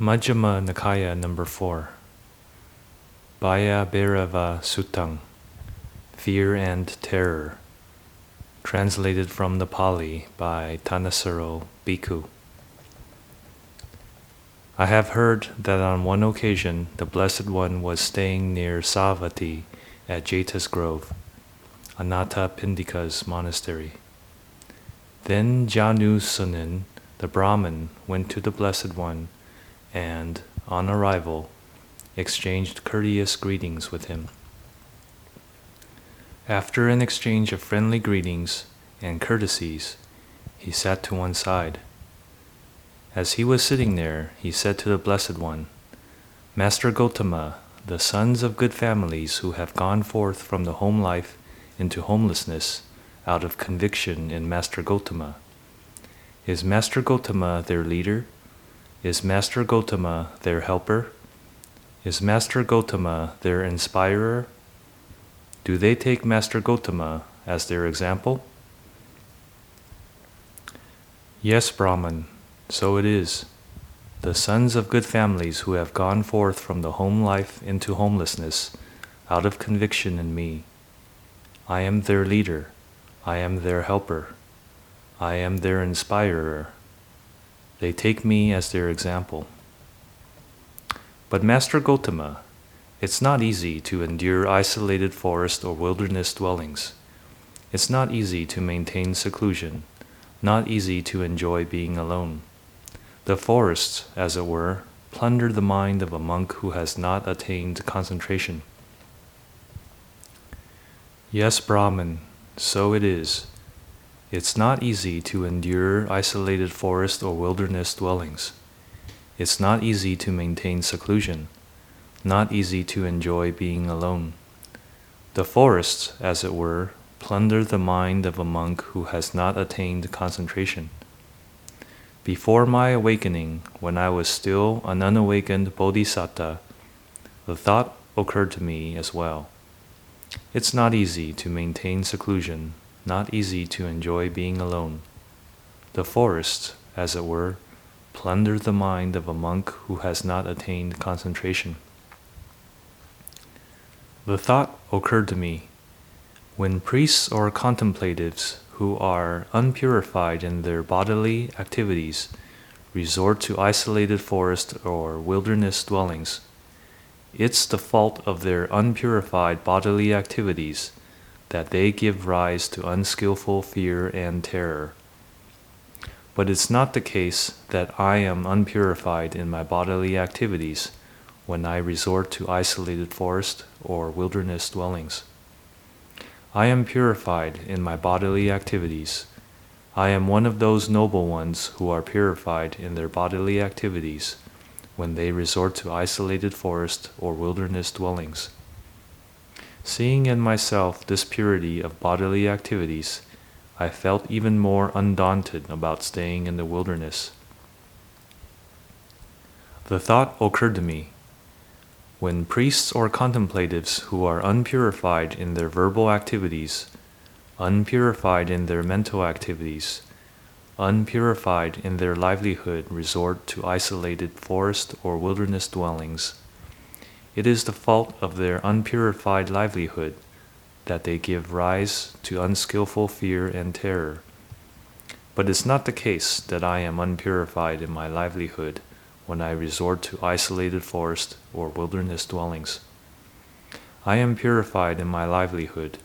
Majjhima Nikaya number 4 Bhaya Bhairava Sutta Fear and Terror. Translated from the Pali by Thanissaro Bhikkhu. I have heard that on one occasion the Blessed One was staying near Savatthi at Jeta's Grove, Anathapindika's monastery. Then Janussonin, the Brahmin, went to the Blessed One and, on arrival, exchanged courteous greetings with him. After an exchange of friendly greetings and courtesies, he sat to one side. As he was sitting there, he said to the Blessed One, Master Gotama, the sons of good families who have gone forth from the home life into homelessness out of conviction in Master Gotama, is Master Gotama their leader? Is Master Gotama their helper? Is Master Gotama their inspirer? Do they take Master Gotama as their example? Yes, Brahman, so it is. The sons of good families who have gone forth from the home life into homelessness, out of conviction in me. I am their leader. I am their helper. I am their inspirer. They take me as their example. But Master Gotama, it's not easy to endure isolated forest or wilderness dwellings. It's not easy to maintain seclusion, not easy to enjoy being alone. The forests, as it were, plunder the mind of a monk who has not attained concentration. Yes, Brahman, so it is. It's not easy to endure isolated forest or wilderness dwellings. It's not easy to maintain seclusion, not easy to enjoy being alone. The forests, as it were, plunder the mind of a monk who has not attained concentration. Before my awakening, when I was still an unawakened bodhisattva, the thought occurred to me as well. It's not easy to maintain seclusion, not easy to enjoy being alone. The forests, as it were, plunder the mind of a monk who has not attained concentration. The thought occurred to me when priests or contemplatives who are unpurified in their bodily activities resort to isolated forest or wilderness dwellings. It's the fault of their unpurified bodily activities that they give rise to unskillful fear and terror. But it's not the case that I am unpurified in my bodily activities when I resort to isolated forest or wilderness dwellings. I am purified in my bodily activities. I am one of those noble ones who are purified in their bodily activities when they resort to isolated forest or wilderness dwellings. Seeing in myself this purity of bodily activities, I felt even more undaunted about staying in the wilderness. The thought occurred to me when priests or contemplatives who are unpurified in their verbal activities, unpurified in their mental activities, unpurified in their livelihood resort to isolated forest or wilderness dwellings, it is the fault of their unpurified livelihood that they give rise to unskillful fear and terror. But it's not the case that I am unpurified in my livelihood when I resort to isolated forest or wilderness dwellings. I am purified in my livelihood.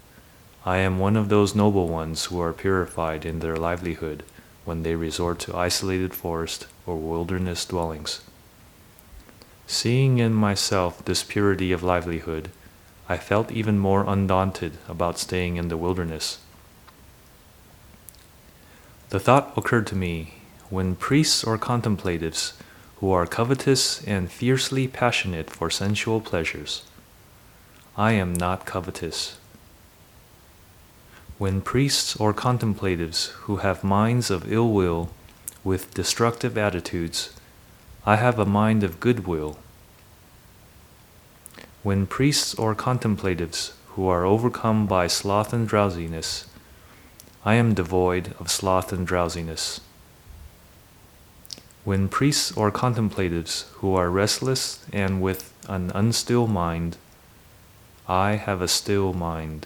I am one of those noble ones who are purified in their livelihood when they resort to isolated forest or wilderness dwellings. Seeing in myself this purity of livelihood, I felt even more undaunted about staying in the wilderness. The thought occurred to me when priests or contemplatives who are covetous and fiercely passionate for sensual pleasures. I am not covetous. When priests or contemplatives who have minds of ill will with destructive attitudes I have a mind of goodwill. When priests or contemplatives who are overcome by sloth and drowsiness, I am devoid of sloth and drowsiness. When priests or contemplatives who are restless and with an unstill mind, I have a still mind.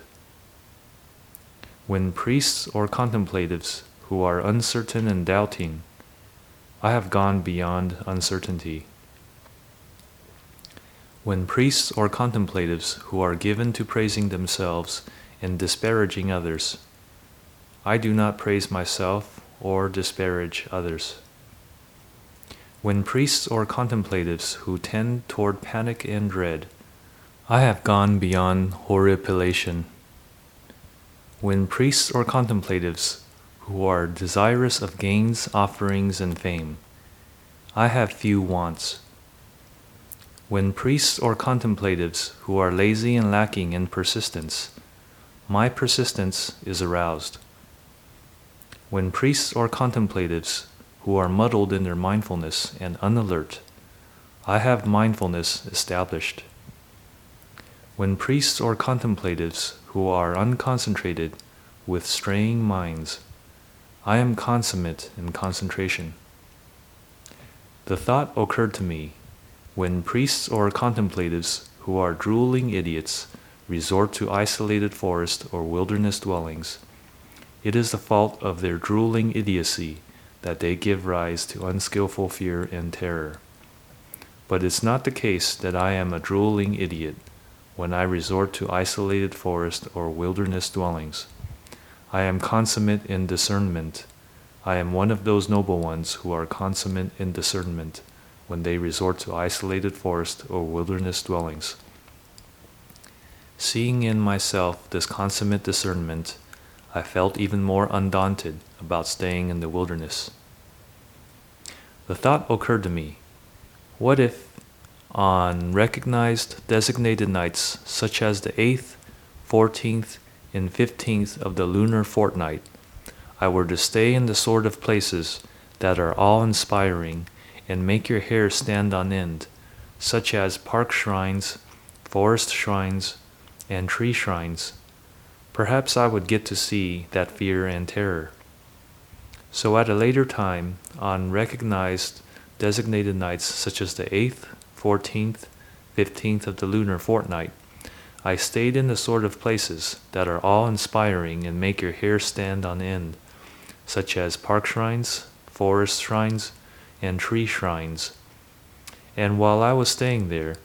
When priests or contemplatives who are uncertain and doubting, I have gone beyond uncertainty. When priests or contemplatives who are given to praising themselves and disparaging others, I do not praise myself or disparage others. When priests or contemplatives who tend toward panic and dread, I have gone beyond horripilation. When priests or contemplatives who are desirous of gains, offerings, and fame, I have few wants. When priests or contemplatives who are lazy and lacking in persistence, my persistence is aroused. When priests or contemplatives who are muddled in their mindfulness and unalert, I have mindfulness established. When priests or contemplatives who are unconcentrated with straying minds, I am consummate in concentration. The thought occurred to me when priests or contemplatives who are drooling idiots resort to isolated forest or wilderness dwellings, it is the fault of their drooling idiocy that they give rise to unskillful fear and terror. But it's not the case that I am a drooling idiot when I resort to isolated forest or wilderness dwellings. I am consummate in discernment. I am one of those noble ones who are consummate in discernment when they resort to isolated forest or wilderness dwellings. Seeing in myself this consummate discernment, I felt even more undaunted about staying in the wilderness. The thought occurred to me what if, on recognized designated nights such as the 8th, 14th, and 15th of the lunar fortnight, I were to stay in the sort of places that are awe inspiring and make your hair stand on end, such as park shrines, forest shrines, and tree shrines? Perhaps I would get to see that fear and terror. So at a later time, on recognized designated nights such as the 8th, 14th, 15th of the lunar fortnight, I stayed in the sort of places that are awe inspiring and make your hair stand on end, such as park shrines, forest shrines, and tree shrines. And while I was staying there,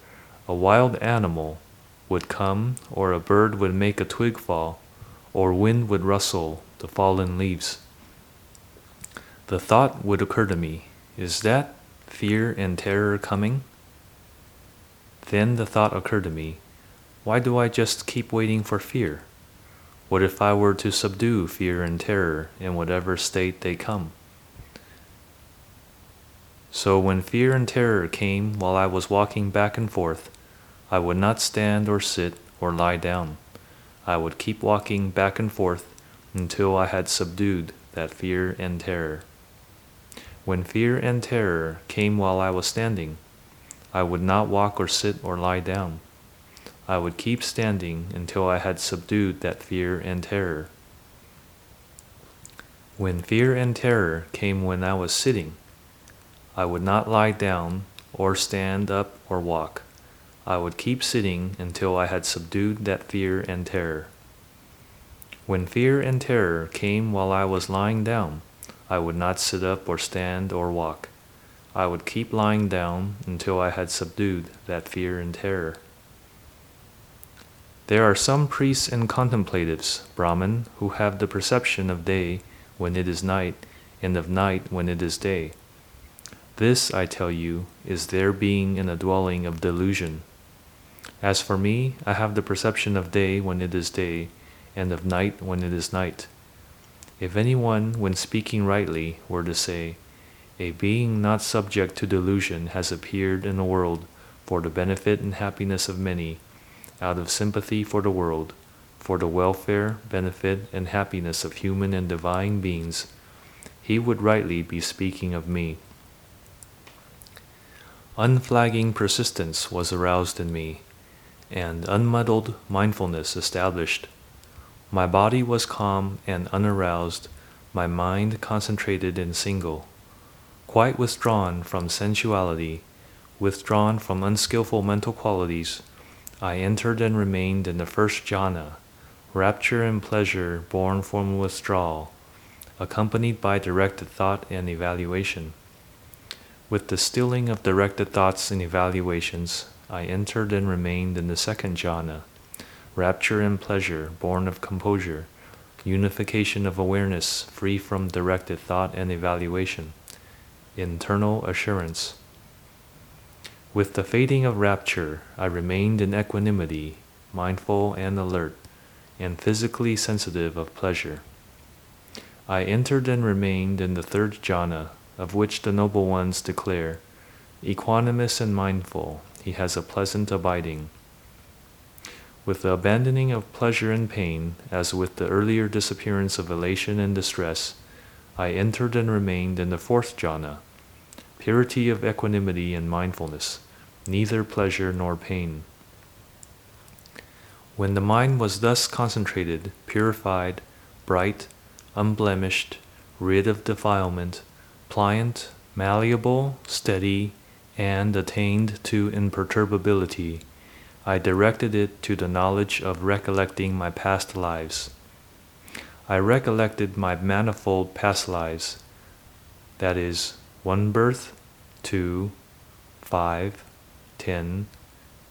a wild animal would come, or a bird would make a twig fall, or wind would rustle the fallen leaves. The thought would occur to me is that fear and terror coming? Then the thought occurred to me why do I just keep waiting for fear? What if I were to subdue fear and terror in whatever state they come? So when fear and terror came while I was walking back and forth, I would not stand or sit or lie down. I would keep walking back and forth until I had subdued that fear and terror. When fear and terror came while I was standing, I would not walk or sit or lie down. I would keep standing until I had subdued that fear and terror. When fear and terror came when I was sitting, I would not lie down or stand up or walk. I would keep sitting until I had subdued that fear and terror. When fear and terror came while I was lying down, I would not sit up or stand or walk. I would keep lying down until I had subdued that fear and terror. There are some priests and contemplatives, Brahman, who have the perception of day when it is night, and of night when it is day. This, I tell you, is their being in a dwelling of delusion. As for me, I have the perception of day when it is day, and of night when it is night. If anyone, when speaking rightly, were to say, A being not subject to delusion has appeared in the world for the benefit and happiness of many, out of sympathy for the world, for the welfare, benefit, and happiness of human and divine beings, he would rightly be speaking of me. Unflagging persistence was aroused in me and unmuddled mindfulness established. My body was calm and unaroused, my mind concentrated and single. quite withdrawn from sensuality, withdrawn from unskillful mental qualities, I entered and remained in the first jhana, rapture and pleasure born from withdrawal, accompanied by directed thought and evaluation. With the stilling of directed thoughts and evaluations, I entered and remained in the second jhana, rapture and pleasure born of composure, unification of awareness free from directed thought and evaluation, internal assurance. With the fading of rapture, I remained in equanimity, mindful and alert, and physically sensitive of pleasure. I entered and remained in the third jhana, of which the noble ones declare, Equanimous and mindful, he has a pleasant abiding. With the abandoning of pleasure and pain, as with the earlier disappearance of elation and distress, I entered and remained in the fourth jhana, purity of equanimity and mindfulness, neither pleasure nor pain. When the mind was thus concentrated, purified, bright, unblemished, rid of defilement, pliant, malleable, steady, and attained to imperturbability, I directed it to the knowledge of recollecting my past lives. I recollected my manifold past lives, that is, one birth, two, five, ten,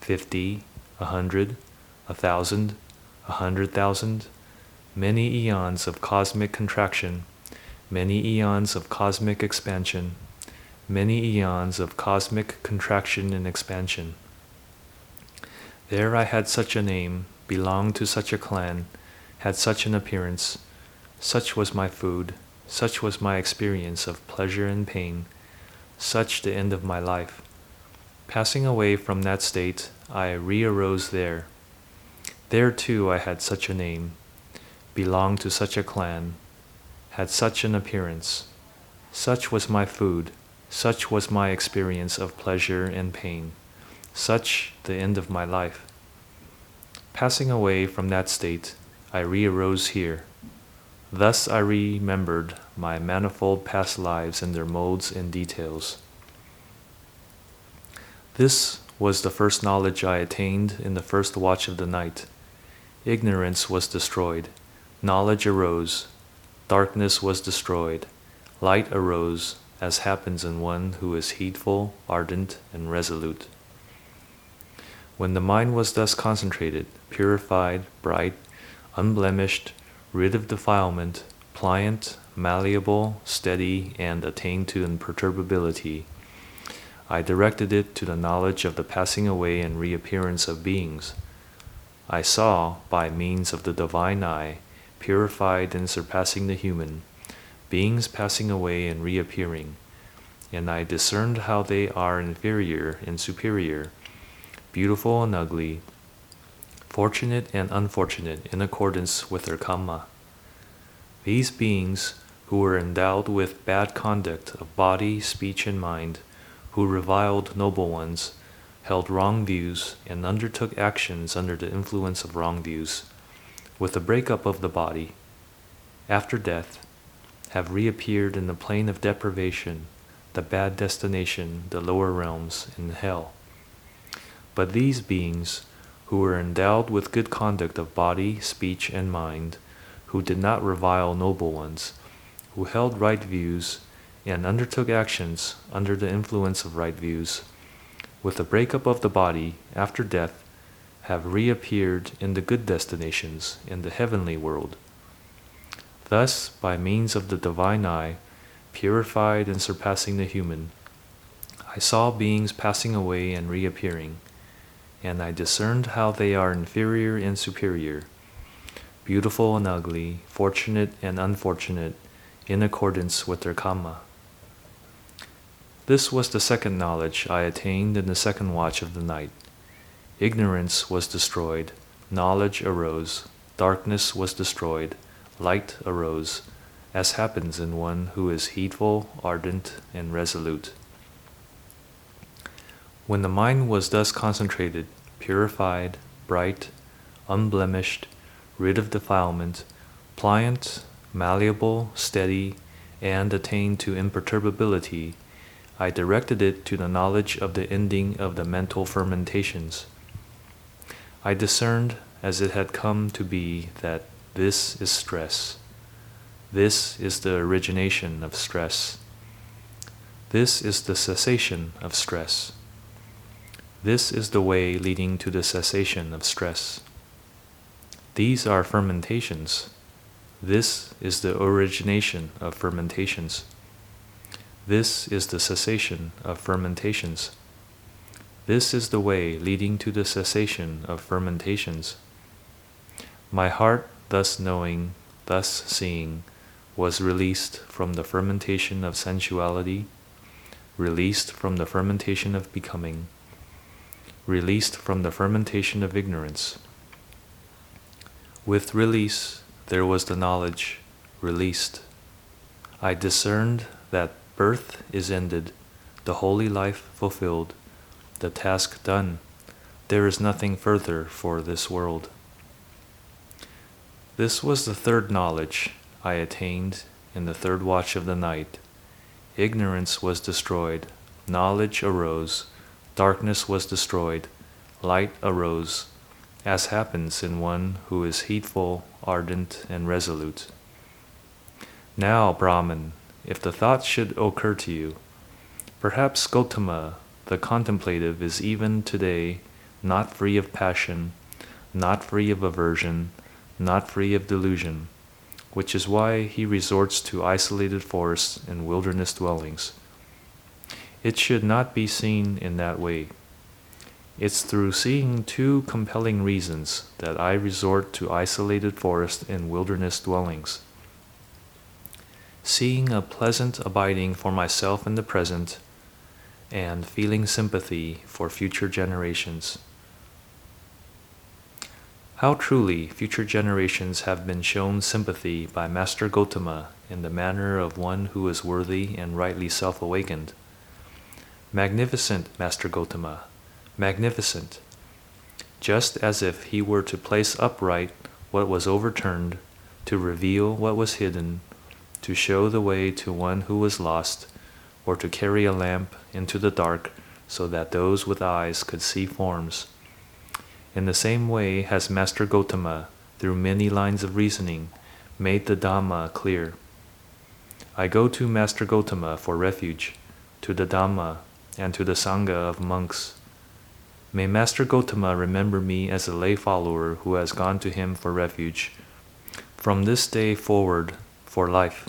fifty, a hundred, a thousand, a hundred thousand, many eons of cosmic contraction, many eons of cosmic expansion, many eons of cosmic contraction and expansion. There I had such a name, belonged to such a clan, had such an appearance, such was my food, such was my experience of pleasure and pain, such the end of my life. Passing away from that state, I re arose there. There too I had such a name, belonged to such a clan, had such an appearance, such was my food, such was my experience of pleasure and pain such the end of my life. Passing away from that state, I re arose here. Thus I remembered my manifold past lives and their modes and details. This was the first knowledge I attained in the first watch of the night. Ignorance was destroyed, knowledge arose, darkness was destroyed, light arose, as happens in one who is heedful, ardent, and resolute. When the mind was thus concentrated, purified, bright, unblemished, rid of defilement, pliant, malleable, steady, and attained to imperturbability, I directed it to the knowledge of the passing away and reappearance of beings. I saw, by means of the divine eye, purified and surpassing the human, beings passing away and reappearing, and I discerned how they are inferior and superior beautiful and ugly, fortunate and unfortunate in accordance with their karma. These beings, who were endowed with bad conduct of body, speech, and mind, who reviled noble ones, held wrong views, and undertook actions under the influence of wrong views, with the breakup of the body, after death, have reappeared in the plane of deprivation, the bad destination, the lower realms, in hell. But these beings, who were endowed with good conduct of body, speech, and mind, who did not revile noble ones, who held right views, and undertook actions under the influence of right views, with the breakup of the body after death, have reappeared in the good destinations in the heavenly world. Thus, by means of the divine eye, purified and surpassing the human, I saw beings passing away and reappearing and I discerned how they are inferior and superior, beautiful and ugly, fortunate and unfortunate, in accordance with their karma. This was the second knowledge I attained in the second watch of the night. Ignorance was destroyed, knowledge arose, darkness was destroyed, light arose, as happens in one who is heedful, ardent, and resolute. When the mind was thus concentrated, purified, bright, unblemished, rid of defilement, pliant, malleable, steady, and attained to imperturbability, I directed it to the knowledge of the ending of the mental fermentations. I discerned as it had come to be that this is stress. This is the origination of stress. This is the cessation of stress. This is the way leading to the cessation of stress. These are fermentations. This is the origination of fermentations. This is the cessation of fermentations. This is the way leading to the cessation of fermentations. My heart, thus knowing, thus seeing, was released from the fermentation of sensuality, released from the fermentation of becoming, released from the fermentation of ignorance. With release, there was the knowledge, released. I discerned that birth is ended, the holy life fulfilled, the task done. There is nothing further for this world. This was the third knowledge I attained in the third watch of the night. Ignorance was destroyed, knowledge arose, darkness was destroyed, light arose, as happens in one who is heedful, ardent, and resolute. Now, Brahman, if the thought should occur to you, perhaps Gotama, the contemplative, is even today not free of passion, not free of aversion, not free of delusion which is why he resorts to isolated forests and wilderness dwellings. It should not be seen in that way. It's through seeing two compelling reasons that I resort to isolated forest and wilderness dwellings. Seeing a pleasant abiding for myself in the present, and feeling sympathy for future generations. How truly future generations have been shown sympathy by Master Gotama in the manner of one who is worthy and rightly self awakened. Magnificent, Master Gotama, magnificent! Just as if he were to place upright what was overturned, to reveal what was hidden, to show the way to one who was lost, or to carry a lamp into the dark so that those with eyes could see forms in the same way has Master Gotama, through many lines of reasoning, made the Dhamma clear. I go to Master Gotama for refuge, to the Dhamma, and to the Sangha of monks. May Master Gotama remember me as a lay follower who has gone to him for refuge. From this day forward, for life.